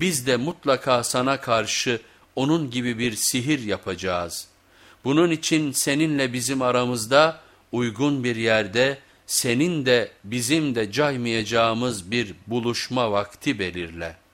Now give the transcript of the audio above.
biz de mutlaka sana karşı onun gibi bir sihir yapacağız. Bunun için seninle bizim aramızda uygun bir yerde senin de bizim de caymayacağımız bir buluşma vakti belirle.''